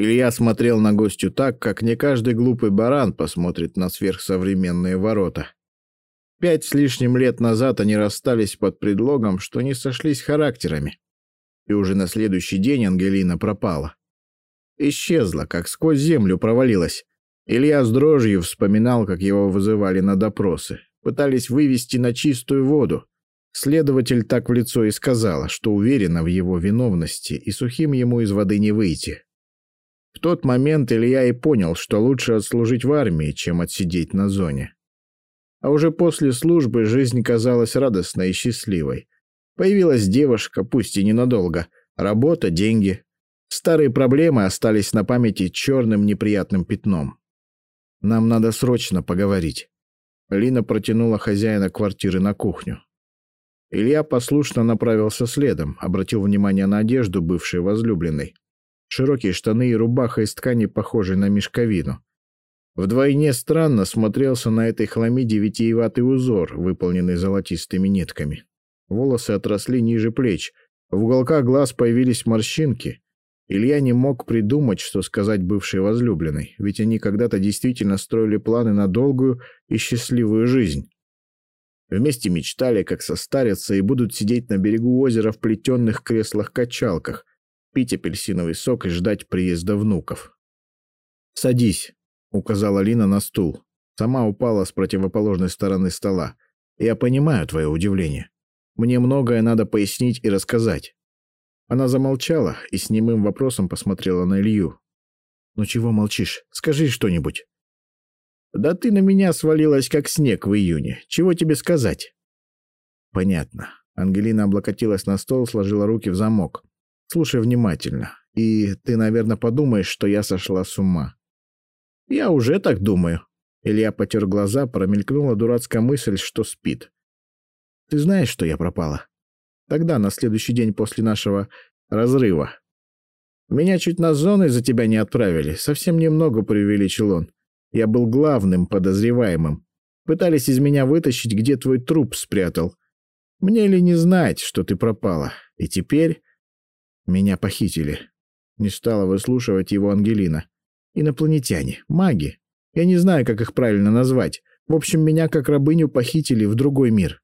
Илья смотрел на гостю так, как не каждый глупый баран посмотрит на сверхсовременные ворота. Пять с лишним лет назад они расстались под предлогом, что не сошлись характерами. И уже на следующий день Ангелина пропала. Исчезла, как сквозь землю провалилась. Илья с дрожью вспоминал, как его вызывали на допросы. Пытались вывести на чистую воду. Следователь так в лицо и сказала, что уверена в его виновности, и сухим ему из воды не выйти. В тот момент Илья и понял, что лучше отслужить в армии, чем отсидеть на зоне. А уже после службы жизнь казалась радостной и счастливой. Появилась девушка, пусть и ненадолго, работа, деньги. Старые проблемы остались на памяти черным неприятным пятном. «Нам надо срочно поговорить». Лина протянула хозяина квартиры на кухню. Илья послушно направился следом, обратил внимание на одежду бывшей возлюбленной. Широкие штаны и рубаха из ткани, похожей на мешковину. Вдвойне странно смотрелся на этой хламиде витиеватый узор, выполненный золотистыми нитками. Волосы отросли ниже плеч, в уголках глаз появились морщинки. Илья не мог придумать, что сказать бывшей возлюбленной, ведь они когда-то действительно строили планы на долгую и счастливую жизнь. Вместе мечтали, как состарятся и будут сидеть на берегу озера в плетенных креслах-качалках, пить апельсиновый сок и ждать приезда внуков. «Садись», — указала Лина на стул. Сама упала с противоположной стороны стола. «Я понимаю твое удивление. Мне многое надо пояснить и рассказать». Она замолчала и с немым вопросом посмотрела на Илью. «Ну чего молчишь? Скажи что-нибудь». «Да ты на меня свалилась, как снег в июне. Чего тебе сказать?» «Понятно». Ангелина облокотилась на стол, сложила руки в замок. «Слушай внимательно, и ты, наверное, подумаешь, что я сошла с ума. «Я уже так думаю». Илья потер глаза, промелькнула дурацкая мысль, что спит. «Ты знаешь, что я пропала?» «Тогда, на следующий день после нашего разрыва. Меня чуть на зону из-за тебя не отправили. Совсем немного преувеличил он. Я был главным подозреваемым. Пытались из меня вытащить, где твой труп спрятал. Мне ли не знать, что ты пропала? И теперь меня похитили». Не стала выслушивать его Ангелина. Инопланетяне, маги. Я не знаю, как их правильно назвать. В общем, меня как рабыню похитили в другой мир».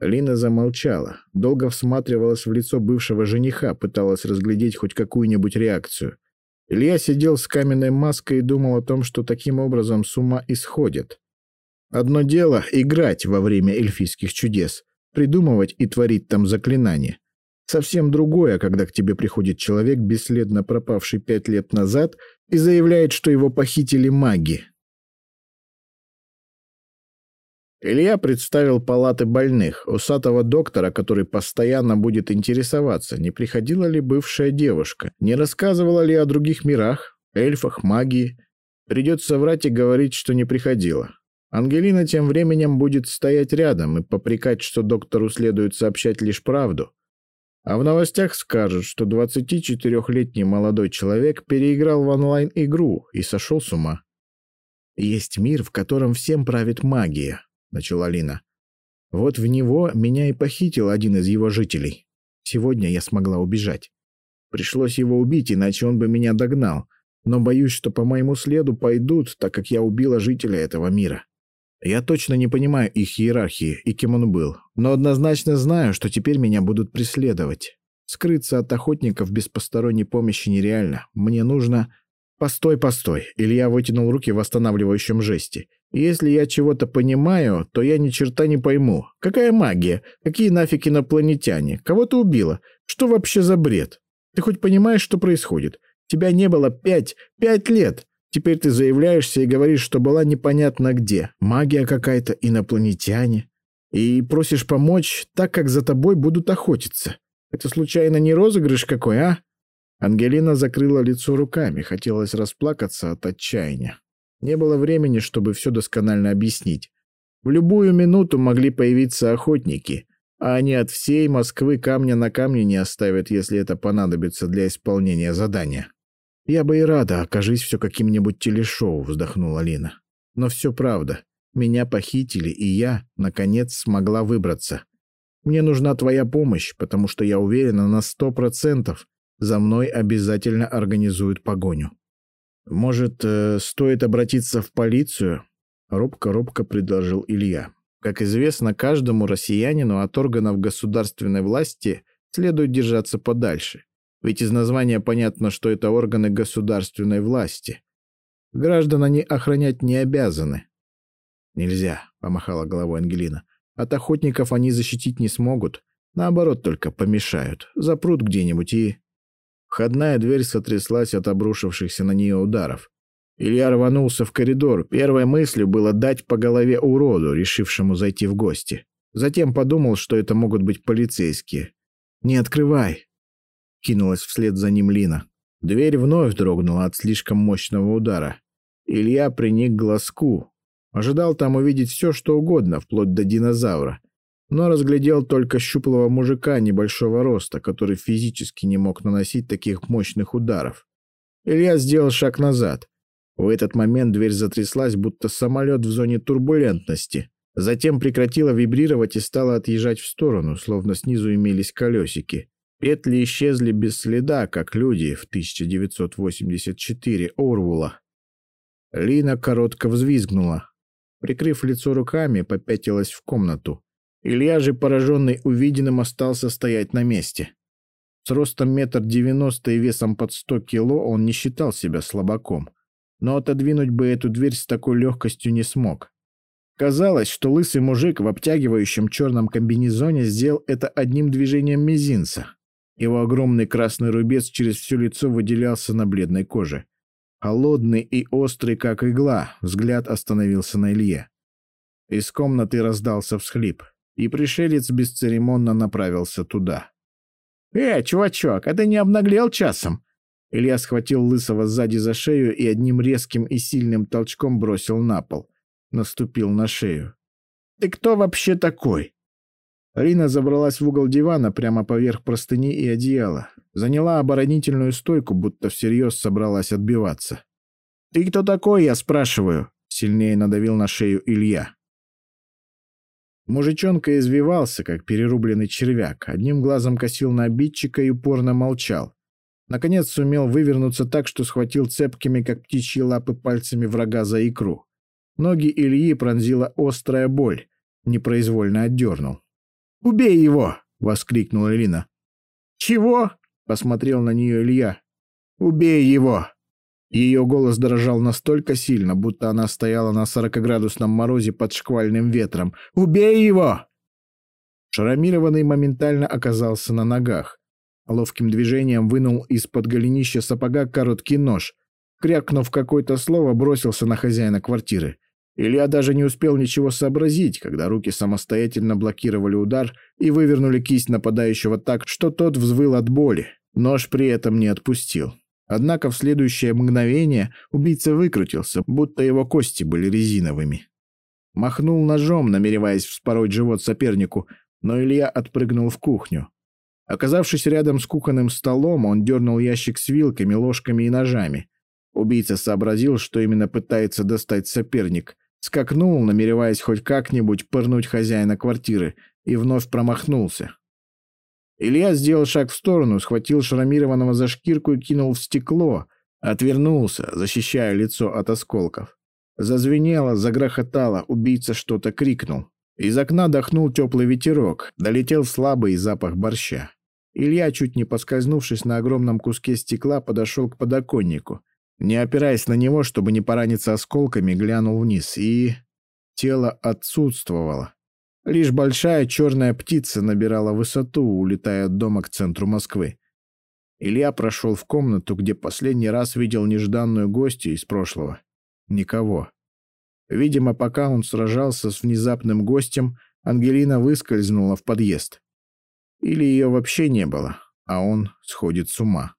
Лина замолчала, долго всматривалась в лицо бывшего жениха, пыталась разглядеть хоть какую-нибудь реакцию. Илья сидел с каменной маской и думал о том, что таким образом с ума исходит. Одно дело — играть во время эльфийских чудес, придумывать и творить там заклинания. Совсем другое, когда к тебе приходит человек, бесследно пропавший пять лет назад, и заявляет, что его похитили маги. Илья представил палаты больных, усатого доктора, который постоянно будет интересоваться, не приходила ли бывшая девушка, не рассказывала ли о других мирах, эльфах, магии. Придется врать и говорить, что не приходила. Ангелина тем временем будет стоять рядом и попрекать, что доктору следует сообщать лишь правду. А в новостях скажут, что 24-летний молодой человек переиграл в онлайн-игру и сошел с ума. «Есть мир, в котором всем правит магия», — начала Лина. «Вот в него меня и похитил один из его жителей. Сегодня я смогла убежать. Пришлось его убить, иначе он бы меня догнал. Но боюсь, что по моему следу пойдут, так как я убила жителя этого мира. Я точно не понимаю их иерархии и кем он был, но однозначно знаю, что теперь меня будут преследовать. Скрыться от охотников без посторонней помощи нереально. Мне нужно... Постой, постой. Илья вытянул руки в восстанавливающем жесте. Если я чего-то понимаю, то я ни черта не пойму. Какая магия? Какие нафиг инопланетяне? Кого ты убила? Что вообще за бред? Ты хоть понимаешь, что происходит? Тебя не было пять, пять лет. Теперь ты заявляешься и говоришь, что была непонятно где. Магия какая-то, инопланетяне. И просишь помочь, так как за тобой будут охотиться. Это случайно не розыгрыш какой, а?» Ангелина закрыла лицо руками, хотелось расплакаться от отчаяния. Не было времени, чтобы все досконально объяснить. В любую минуту могли появиться охотники, а они от всей Москвы камня на камне не оставят, если это понадобится для исполнения задания. «Я бы и рада, окажись все каким-нибудь телешоу», — вздохнула Лина. «Но все правда. Меня похитили, и я, наконец, смогла выбраться. Мне нужна твоя помощь, потому что я уверена на сто процентов, за мной обязательно организуют погоню. Может, э, стоит обратиться в полицию? Робко-робко предложил Илья. Как известно, каждому россиянину от органов государственной власти следует держаться подальше. Ведь из названия понятно, что это органы государственной власти. Граждан они охранять не обязаны. «Нельзя», — помахала головой Ангелина. «От охотников они защитить не смогут. Наоборот, только помешают. Запрут где-нибудь и...» Входная дверь сотряслась от обрушившихся на нее ударов. Илья рванулся в коридор. Первой мыслью было дать по голове уроду, решившему зайти в гости. Затем подумал, что это могут быть полицейские. «Не открывай!» Кинулась вслед за ним Лина. Дверь вновь дрогнула от слишком мощного удара. Илья приник к глазку. Ожидал там увидеть все, что угодно, вплоть до динозавра но разглядел только щуплого мужика небольшого роста, который физически не мог наносить таких мощных ударов. Илья сделал шаг назад. В этот момент дверь затряслась, будто самолет в зоне турбулентности. Затем прекратила вибрировать и стала отъезжать в сторону, словно снизу имелись колесики. Петли исчезли без следа, как люди в 1984 Орвула. Лина коротко взвизгнула. Прикрыв лицо руками, попятилась в комнату. Илья же, пораженный увиденным, остался стоять на месте. С ростом метр девяносто и весом под сто кило он не считал себя слабаком. Но отодвинуть бы эту дверь с такой легкостью не смог. Казалось, что лысый мужик в обтягивающем черном комбинезоне сделал это одним движением мизинца. Его огромный красный рубец через все лицо выделялся на бледной коже. Холодный и острый, как игла, взгляд остановился на Илье. Из комнаты раздался всхлип и пришелец бесцеремонно направился туда. «Э, чувачок, а ты не обнаглел часом?» Илья схватил Лысого сзади за шею и одним резким и сильным толчком бросил на пол. Наступил на шею. «Ты кто вообще такой?» Рина забралась в угол дивана прямо поверх простыни и одеяла. Заняла оборонительную стойку, будто всерьез собралась отбиваться. «Ты кто такой, я спрашиваю?» Сильнее надавил на шею Илья. Мужичонка извивался, как перерубленный червяк, одним глазом косил на обидчика и упорно молчал. Наконец сумел вывернуться так, что схватил цепкими, как птичьи лапы, пальцами врага за икру. Ноги Ильи пронзила острая боль. Непроизвольно отдернул. «Убей его!» — воскликнула Ирина. «Чего?» — посмотрел на нее Илья. «Убей его!» Ее голос дрожал настолько сильно, будто она стояла на сорокоградусном морозе под шквальным ветром. «Убей его!» Шарамированный моментально оказался на ногах. Ловким движением вынул из-под голенища сапога короткий нож. Крякнув какое-то слово, бросился на хозяина квартиры. Илья даже не успел ничего сообразить, когда руки самостоятельно блокировали удар и вывернули кисть нападающего так, что тот взвыл от боли. Нож при этом не отпустил. Однако в следующее мгновение убийца выкрутился, будто его кости были резиновыми. Махнул ножом, намереваясь вспороть живот сопернику, но Илья отпрыгнул в кухню. Оказавшись рядом с кухонным столом, он дернул ящик с вилками, ложками и ножами. Убийца сообразил, что именно пытается достать соперник. Скакнул, намереваясь хоть как-нибудь пырнуть хозяина квартиры, и вновь промахнулся. Илья сделал шаг в сторону, схватил шрамированного за шкирку и кинул в стекло. Отвернулся, защищая лицо от осколков. Зазвенело, загрохотало, убийца что-то крикнул. Из окна дохнул теплый ветерок, долетел слабый запах борща. Илья, чуть не поскользнувшись на огромном куске стекла, подошел к подоконнику. Не опираясь на него, чтобы не пораниться осколками, глянул вниз, и... Тело отсутствовало. Лишь большая черная птица набирала высоту, улетая от дома к центру Москвы. Илья прошел в комнату, где последний раз видел нежданную гостью из прошлого. Никого. Видимо, пока он сражался с внезапным гостем, Ангелина выскользнула в подъезд. Или ее вообще не было, а он сходит с ума.